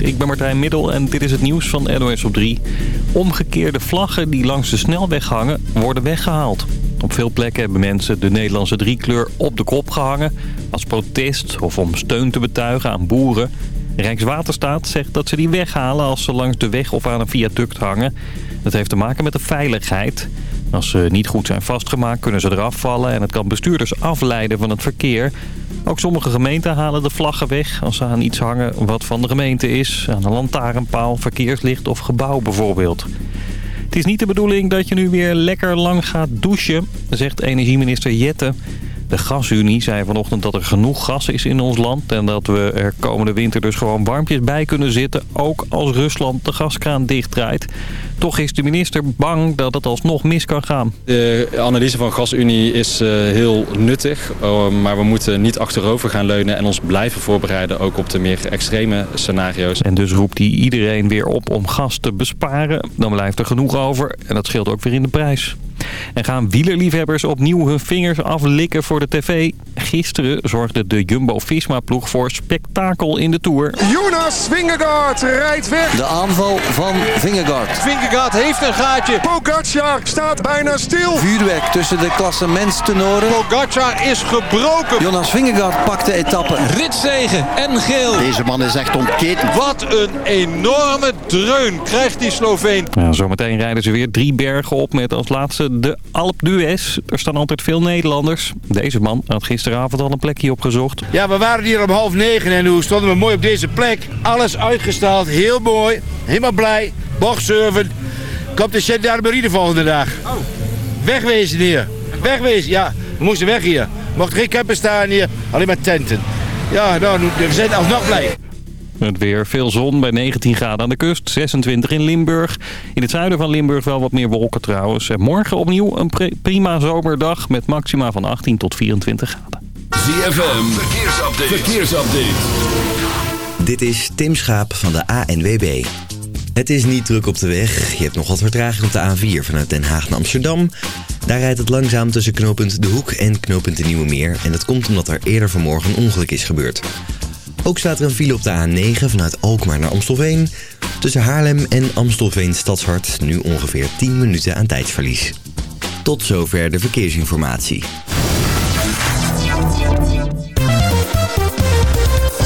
Ik ben Martijn Middel en dit is het nieuws van NOS op 3. Omgekeerde vlaggen die langs de snelweg hangen, worden weggehaald. Op veel plekken hebben mensen de Nederlandse driekleur op de kop gehangen... als protest of om steun te betuigen aan boeren. Rijkswaterstaat zegt dat ze die weghalen als ze langs de weg of aan een viaduct hangen. Dat heeft te maken met de veiligheid. Als ze niet goed zijn vastgemaakt kunnen ze eraf vallen... en het kan bestuurders afleiden van het verkeer... Ook sommige gemeenten halen de vlaggen weg als ze aan iets hangen wat van de gemeente is. Aan een lantaarnpaal, verkeerslicht of gebouw bijvoorbeeld. Het is niet de bedoeling dat je nu weer lekker lang gaat douchen, zegt energieminister Jette. De gasunie zei vanochtend dat er genoeg gas is in ons land... en dat we er komende winter dus gewoon warmpjes bij kunnen zitten... ook als Rusland de gaskraan dichtdraait. Toch is de minister bang dat het alsnog mis kan gaan. De analyse van gasunie is uh, heel nuttig... Uh, maar we moeten niet achterover gaan leunen... en ons blijven voorbereiden ook op de meer extreme scenario's. En dus roept hij iedereen weer op om gas te besparen. Dan blijft er genoeg over en dat scheelt ook weer in de prijs. En gaan wielerliefhebbers opnieuw hun vingers aflikken voor de tv? Gisteren zorgde de Jumbo-Visma-ploeg voor spektakel in de Tour. Jonas Vingegaard rijdt weg. De aanval van Vingegaard. Vingegaard heeft een gaatje. Pogacar staat bijna stil. Vuurwerk tussen de klassementstenoren. Pogacar is gebroken. Jonas Vingegaard pakt de etappe. Ritzegen en geel. Deze man is echt ontketend. Wat een enorme dreun krijgt die Sloveen. Ja, zometeen rijden ze weer drie bergen op met als laatste de Alp d'Huez. Er staan altijd veel Nederlanders. Deze man had gisteravond al een plekje opgezocht. Ja, we waren hier om half negen en hoe stonden we mooi op deze plek. Alles uitgestald, heel mooi, helemaal blij. Bochtsurfen. Komt de gendarmerie de volgende dag. Oh. Wegwezen hier. Wegwezen, ja. We moesten weg hier. Mocht geen camper staan hier, alleen maar tenten. Ja, nou, we zijn alsnog blij. Het weer veel zon bij 19 graden aan de kust, 26 in Limburg. In het zuiden van Limburg wel wat meer wolken trouwens. En morgen opnieuw een prima zomerdag met maxima van 18 tot 24 graden. ZFM, verkeersupdate. verkeersupdate. Dit is Tim Schaap van de ANWB. Het is niet druk op de weg. Je hebt nog wat vertraging op de A4 vanuit Den Haag naar Amsterdam. Daar rijdt het langzaam tussen knooppunt De Hoek en knooppunt De Nieuwe Meer. En dat komt omdat er eerder vanmorgen een ongeluk is gebeurd. Ook staat er een file op de A9 vanuit Alkmaar naar Amstelveen. Tussen Haarlem en Amstelveen Stadshart nu ongeveer 10 minuten aan tijdsverlies. Tot zover de verkeersinformatie.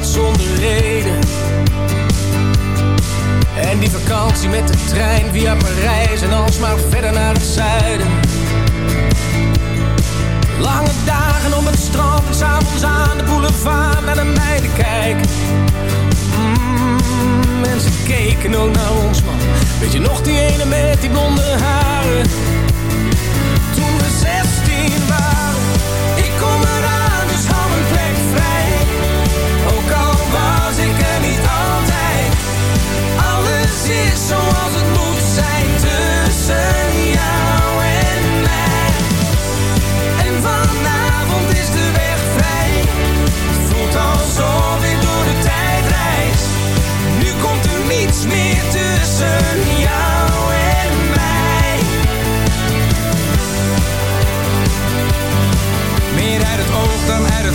Zonder reden. En die vakantie met de trein via Parijs en alsmaar verder naar het zuiden. Lange dagen op het strand en s'avonds aan de boulevard naar de meiden kijken. Mm, mensen keken ook naar ons man. Weet je nog die ene met die blonde haren?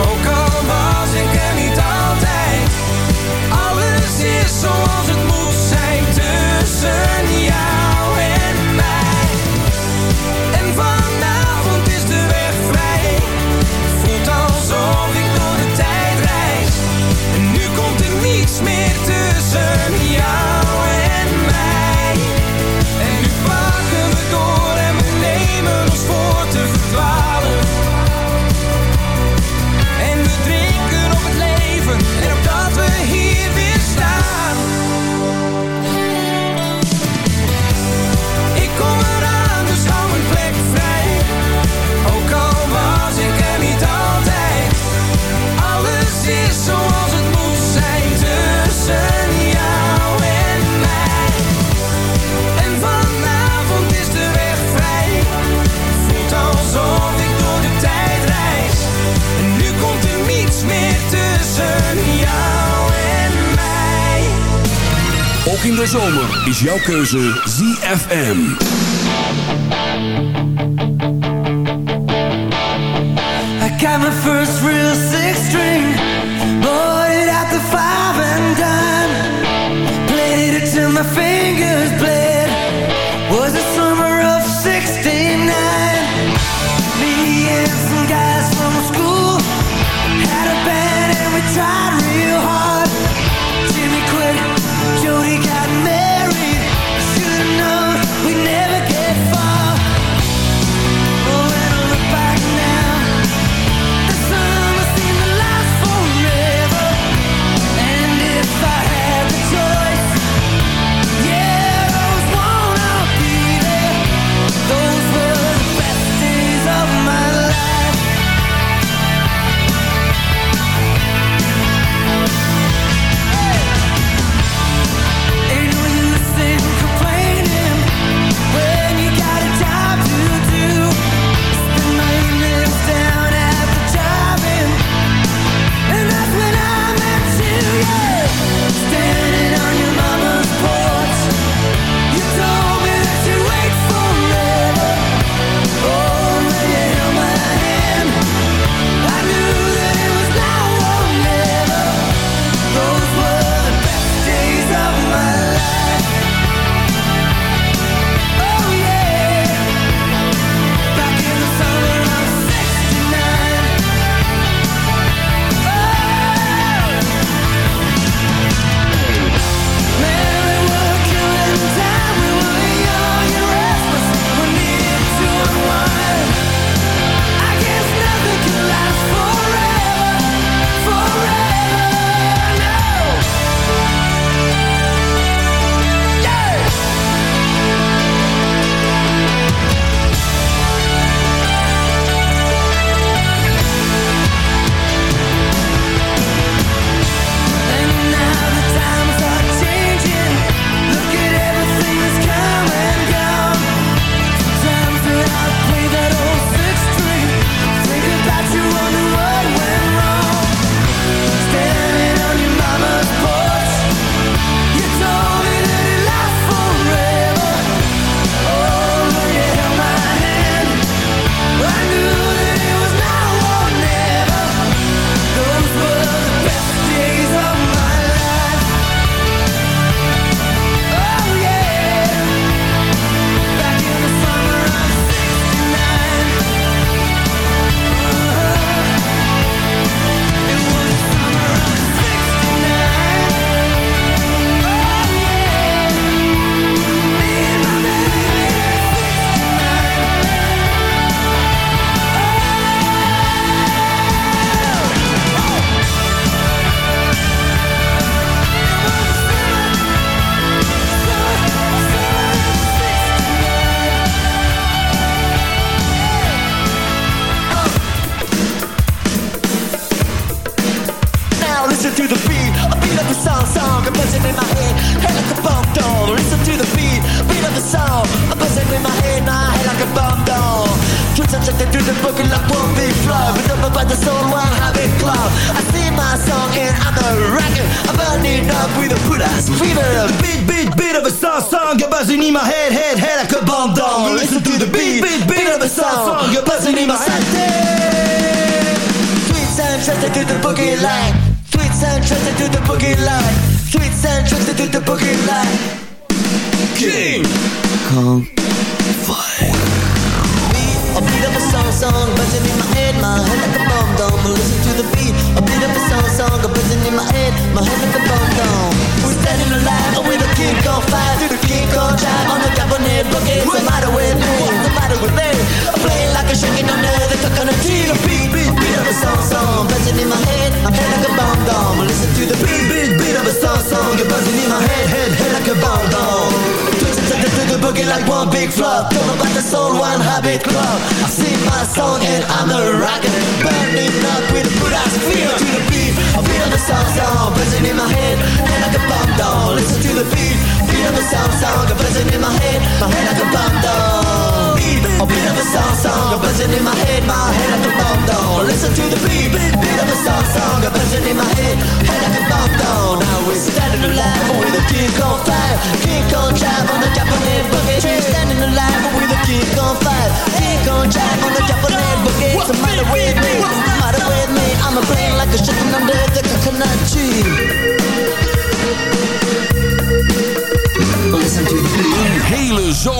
Ook al jouw keuze ZFM.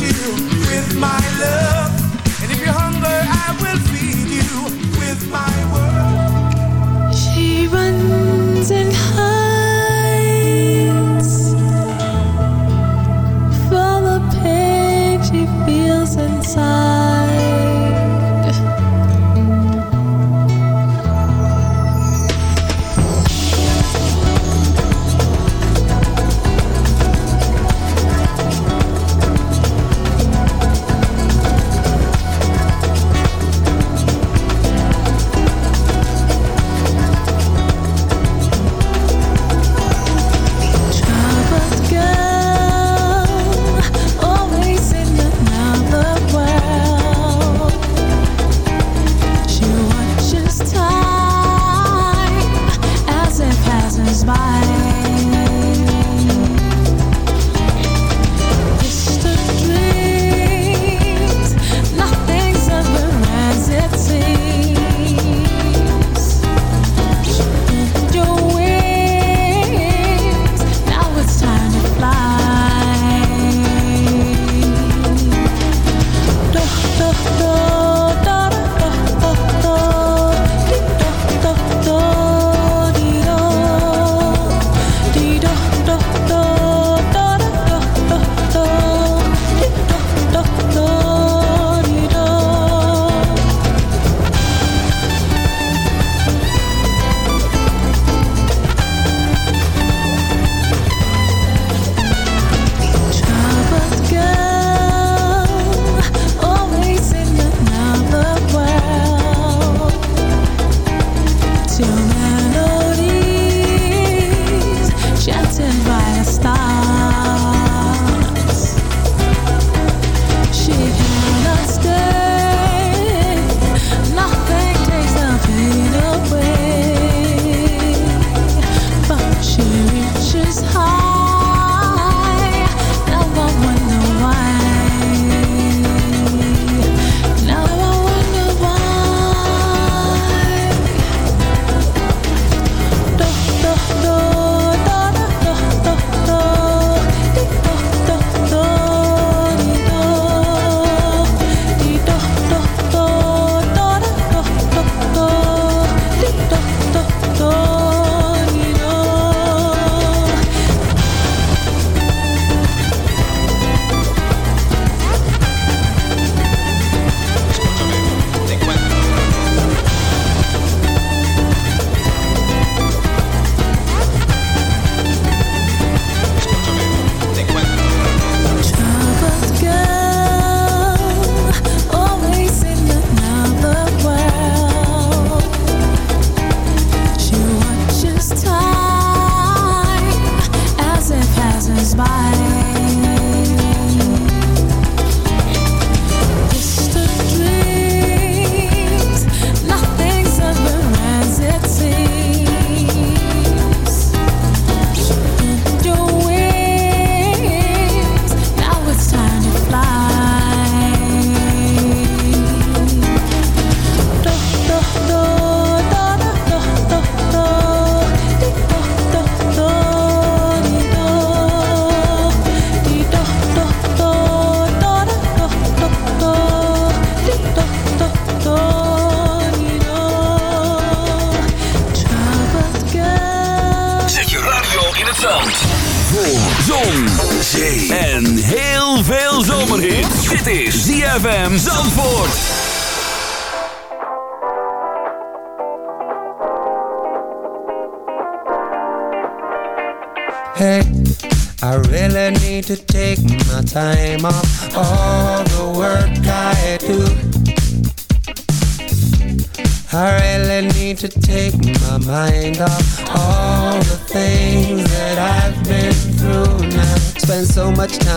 you with my love.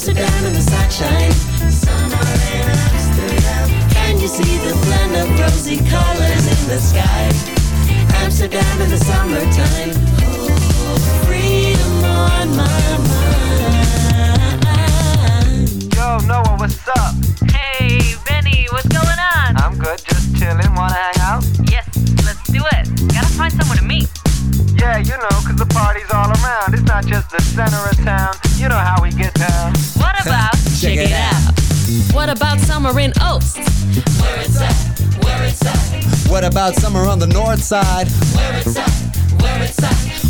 Amsterdam in the sunshine. Summer in Amsterdam. Can you see the blend of rosy colors in the sky? Amsterdam in the summertime. Oh, freedom on my mind. Yo, Noah, what's up? Hey, Benny, what's going on? I'm good, just chilling. Wanna hang out? Yes, let's do it. Gotta find someone to meet. Yeah, you know, 'cause the party's all around. It's not just the center of town. You know how we get down. What about Check it out. What about summer in Oaks? Where it's at, where it's at, What about summer on the north side? where it's at, where it's at.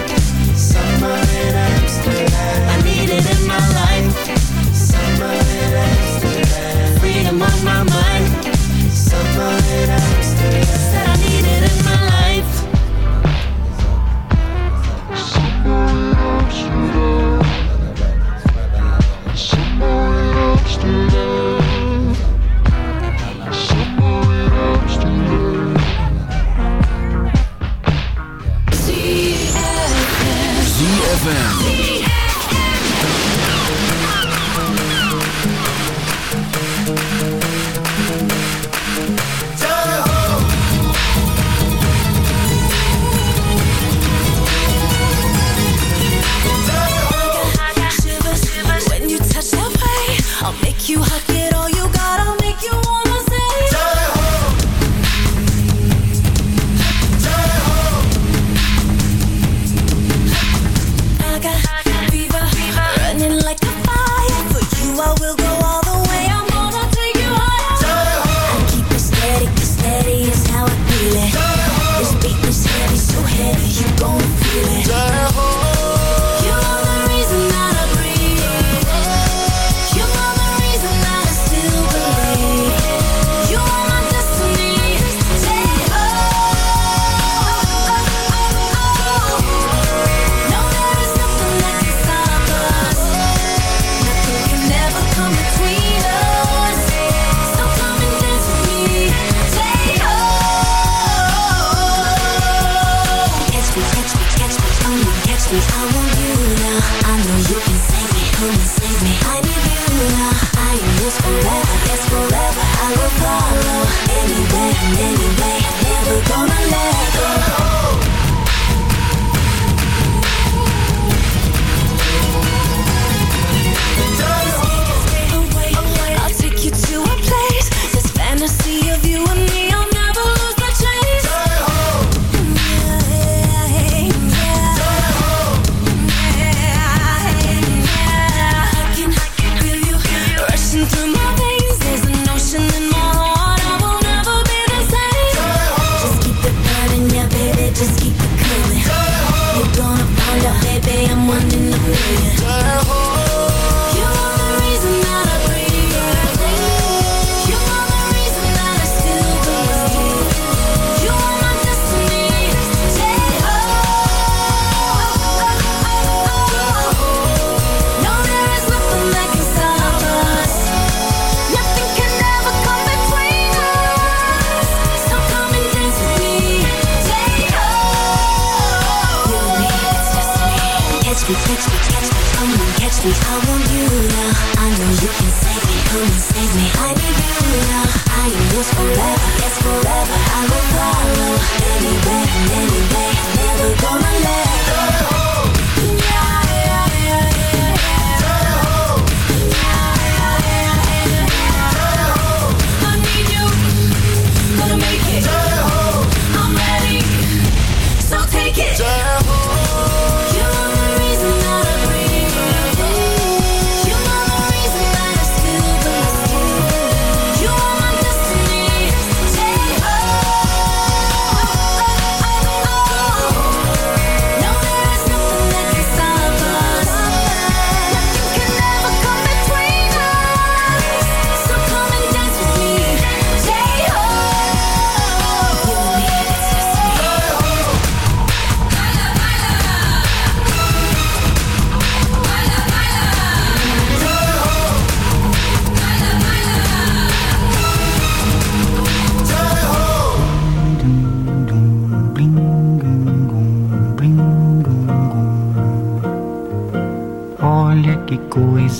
Summer in Amsterdam. I need it in my life. Summer in Amsterdam. Freedom on my mind.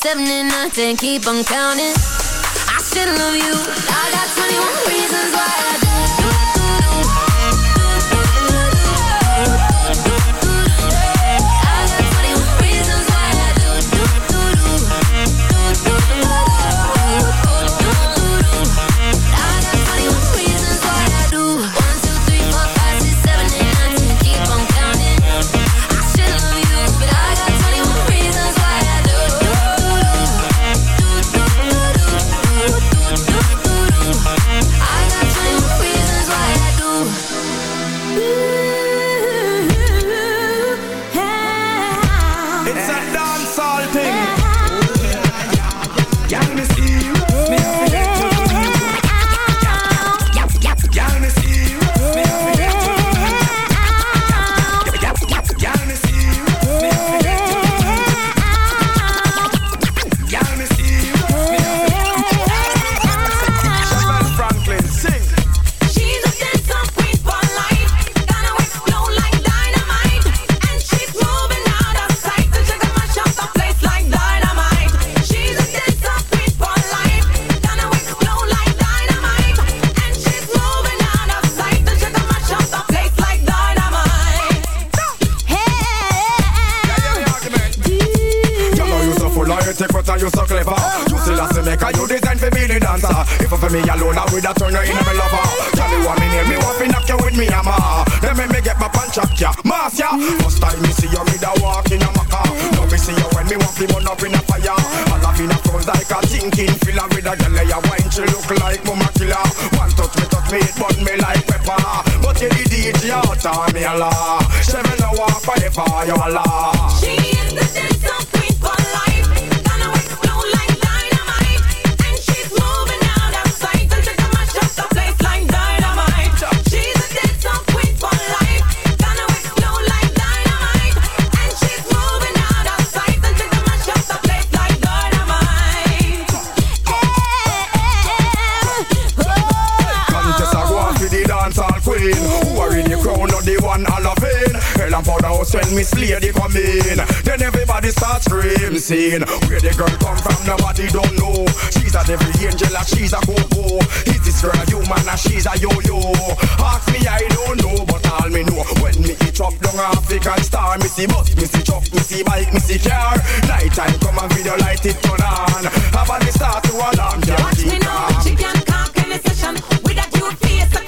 seven and nine, ten, keep on counting. insane. Where the girl come from, nobody don't know. She's a devil angel, and she's a go-go. Is this girl human, and she's a yo-yo? Ask me, I don't know, but all me know. When me eat up down African star, me see bus, me see truck, me see bike, me see car. Night time come and video light it turn on. Have a start to alarm, yeah, Watch me now, she can come, can session. With that you face,